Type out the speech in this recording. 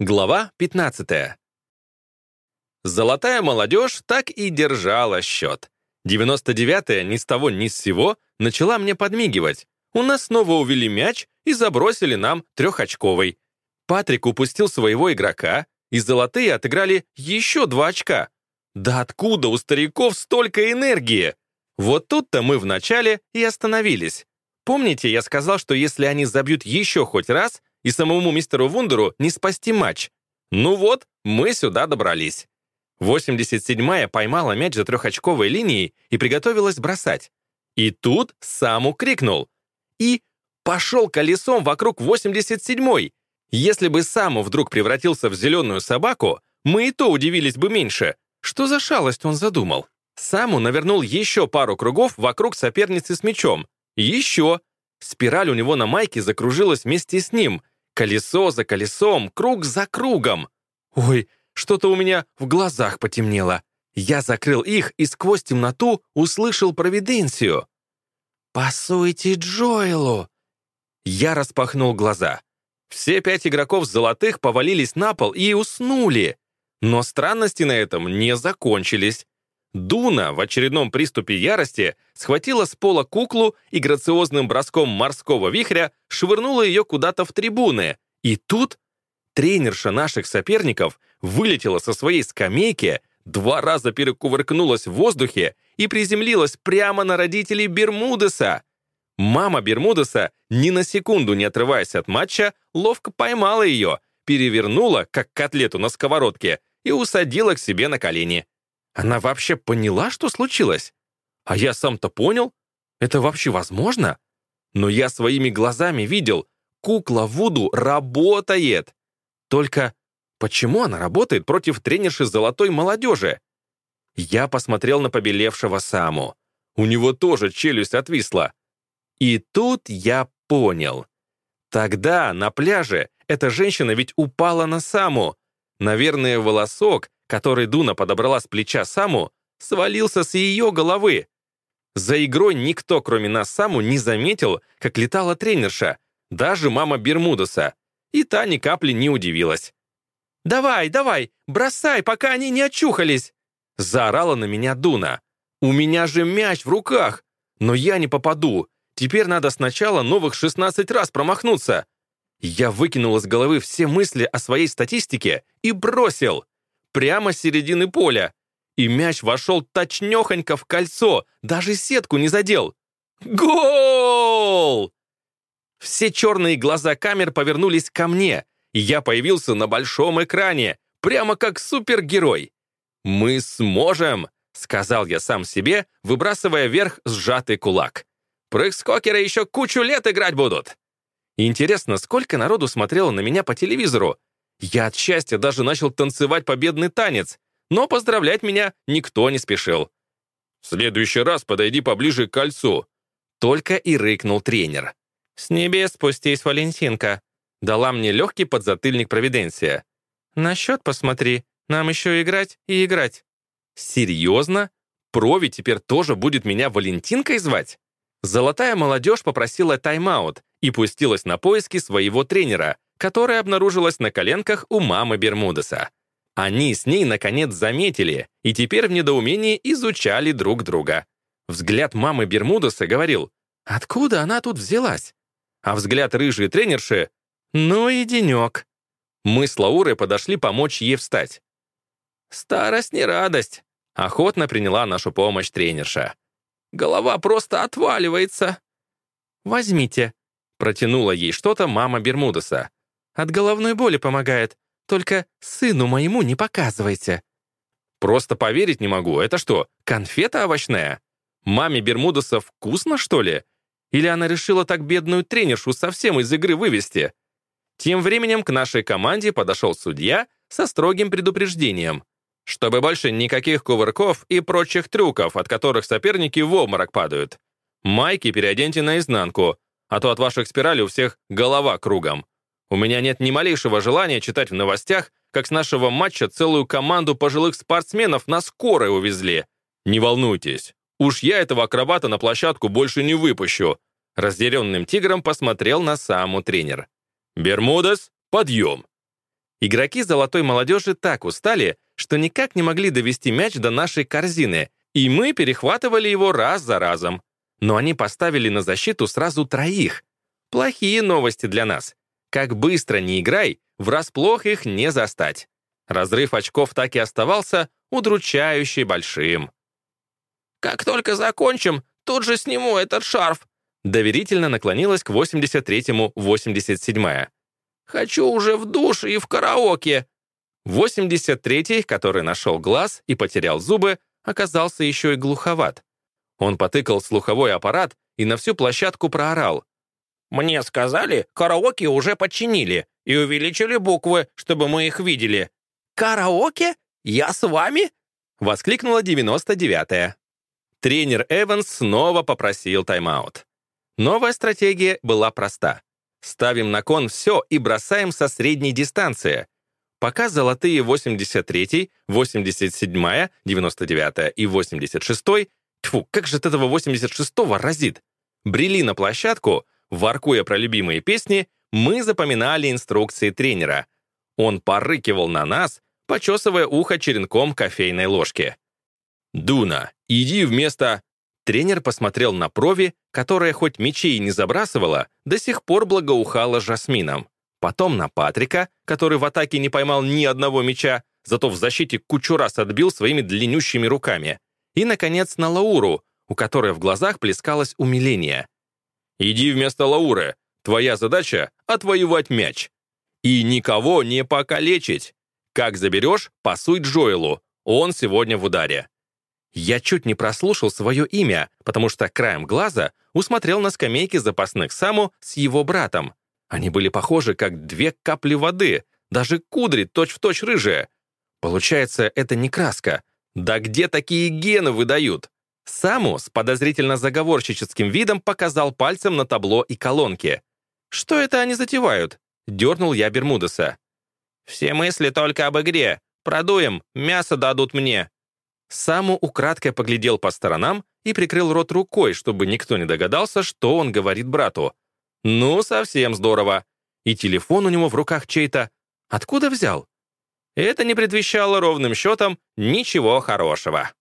Глава 15. Золотая молодежь так и держала счет. 99-я ни с того ни с сего начала мне подмигивать. У нас снова увели мяч и забросили нам трехочковый. Патрик упустил своего игрока, и золотые отыграли еще два очка. Да откуда у стариков столько энергии? Вот тут-то мы вначале и остановились. Помните, я сказал, что если они забьют еще хоть раз, и самому мистеру Вундеру не спасти матч. Ну вот, мы сюда добрались. 87-я поймала мяч за трехочковой линией и приготовилась бросать. И тут Саму крикнул. И пошел колесом вокруг 87-й. Если бы Саму вдруг превратился в зеленую собаку, мы и то удивились бы меньше. Что за шалость он задумал? Саму навернул еще пару кругов вокруг соперницы с мячом. Еще. Спираль у него на майке закружилась вместе с ним — Колесо за колесом, круг за кругом. Ой, что-то у меня в глазах потемнело. Я закрыл их и сквозь темноту услышал провиденцию. «Пасуйте Джоэлу!» Я распахнул глаза. Все пять игроков золотых повалились на пол и уснули. Но странности на этом не закончились. Дуна в очередном приступе ярости схватила с пола куклу и грациозным броском морского вихря швырнула ее куда-то в трибуны. И тут тренерша наших соперников вылетела со своей скамейки, два раза перекувыркнулась в воздухе и приземлилась прямо на родителей Бермудеса. Мама Бермудеса, ни на секунду не отрываясь от матча, ловко поймала ее, перевернула, как котлету на сковородке, и усадила к себе на колени. Она вообще поняла, что случилось? А я сам-то понял. Это вообще возможно? Но я своими глазами видел, кукла Вуду работает. Только почему она работает против тренерши золотой молодежи? Я посмотрел на побелевшего Саму. У него тоже челюсть отвисла. И тут я понял. Тогда на пляже эта женщина ведь упала на Саму. Наверное, волосок, который Дуна подобрала с плеча Саму, свалился с ее головы. За игрой никто, кроме нас Саму, не заметил, как летала тренерша, даже мама Бермудаса, и та ни капли не удивилась. «Давай, давай, бросай, пока они не очухались!» Заорала на меня Дуна. «У меня же мяч в руках! Но я не попаду. Теперь надо сначала новых 16 раз промахнуться!» Я выкинул из головы все мысли о своей статистике и бросил прямо с середины поля. И мяч вошел точнёхонько в кольцо, даже сетку не задел. Гол! Все черные глаза камер повернулись ко мне, и я появился на большом экране, прямо как супергерой. «Мы сможем!» — сказал я сам себе, выбрасывая вверх сжатый кулак. «Прыг-скокеры еще кучу лет играть будут!» Интересно, сколько народу смотрело на меня по телевизору, я от счастья даже начал танцевать победный танец, но поздравлять меня никто не спешил. «В следующий раз подойди поближе к кольцу», — только и рыкнул тренер. «С небес спустись, Валентинка», — дала мне легкий подзатыльник Провиденция. «На счет посмотри, нам еще играть и играть». «Серьезно? Прови теперь тоже будет меня Валентинкой звать?» Золотая молодежь попросила тайм-аут и пустилась на поиски своего тренера, которая обнаружилась на коленках у мамы Бермудеса. Они с ней, наконец, заметили и теперь в недоумении изучали друг друга. Взгляд мамы Бермудеса говорил, «Откуда она тут взялась?» А взгляд рыжей тренерши, «Ну и денек». Мы с Лаурой подошли помочь ей встать. «Старость не радость», — охотно приняла нашу помощь тренерша. «Голова просто отваливается». «Возьмите», — протянула ей что-то мама Бермудеса. От головной боли помогает. Только сыну моему не показывайте». «Просто поверить не могу. Это что, конфета овощная? Маме Бермудаса вкусно, что ли? Или она решила так бедную тренершу совсем из игры вывести?» Тем временем к нашей команде подошел судья со строгим предупреждением. Чтобы больше никаких кувырков и прочих трюков, от которых соперники в обморок падают. Майки переоденьте наизнанку, а то от ваших спиралей у всех голова кругом. У меня нет ни малейшего желания читать в новостях, как с нашего матча целую команду пожилых спортсменов на скорой увезли. Не волнуйтесь, уж я этого акробата на площадку больше не выпущу. Разъяренным тигром посмотрел на саму тренер. «Бермудес, подъем!» Игроки золотой молодежи так устали, что никак не могли довести мяч до нашей корзины, и мы перехватывали его раз за разом. Но они поставили на защиту сразу троих. Плохие новости для нас. Как быстро не играй, врасплох их не застать. Разрыв очков так и оставался удручающе большим. «Как только закончим, тут же сниму этот шарф», доверительно наклонилась к 83-му 87-я. «Хочу уже в душ и в караоке». 83-й, который нашел глаз и потерял зубы, оказался еще и глуховат. Он потыкал слуховой аппарат и на всю площадку проорал. «Мне сказали, караоке уже починили и увеличили буквы, чтобы мы их видели». «Караоке? Я с вами?» — воскликнула 99-я. Тренер Эванс снова попросил тайм-аут. Новая стратегия была проста. Ставим на кон все и бросаем со средней дистанции. Пока золотые 83, 87, 99 и 86, тьфу, как же от этого 86-го разит, брели на площадку, воркуя про любимые песни, мы запоминали инструкции тренера. Он порыкивал на нас, почесывая ухо черенком кофейной ложки. «Дуна, иди вместо...» Тренер посмотрел на Прови, которая хоть мечей не забрасывала, до сих пор благоухала жасмином. Потом на Патрика, который в атаке не поймал ни одного мяча, зато в защите кучу раз отбил своими длиннющими руками. И, наконец, на Лауру, у которой в глазах плескалось умиление. «Иди вместо Лауры. Твоя задача — отвоевать мяч. И никого не покалечить. Как заберешь, пасуй Джоэлу. Он сегодня в ударе». Я чуть не прослушал свое имя, потому что краем глаза усмотрел на скамейке запасных Саму с его братом. Они были похожи, как две капли воды, даже кудри точь-в-точь точь рыжие. Получается, это не краска. Да где такие гены выдают? Саму с подозрительно заговорщическим видом показал пальцем на табло и колонки. «Что это они затевают?» — дернул я Бермудеса. «Все мысли только об игре. Продуем, мясо дадут мне», Саму украдкой поглядел по сторонам и прикрыл рот рукой, чтобы никто не догадался, что он говорит брату. Ну, совсем здорово. И телефон у него в руках чей-то. Откуда взял? Это не предвещало ровным счетом ничего хорошего.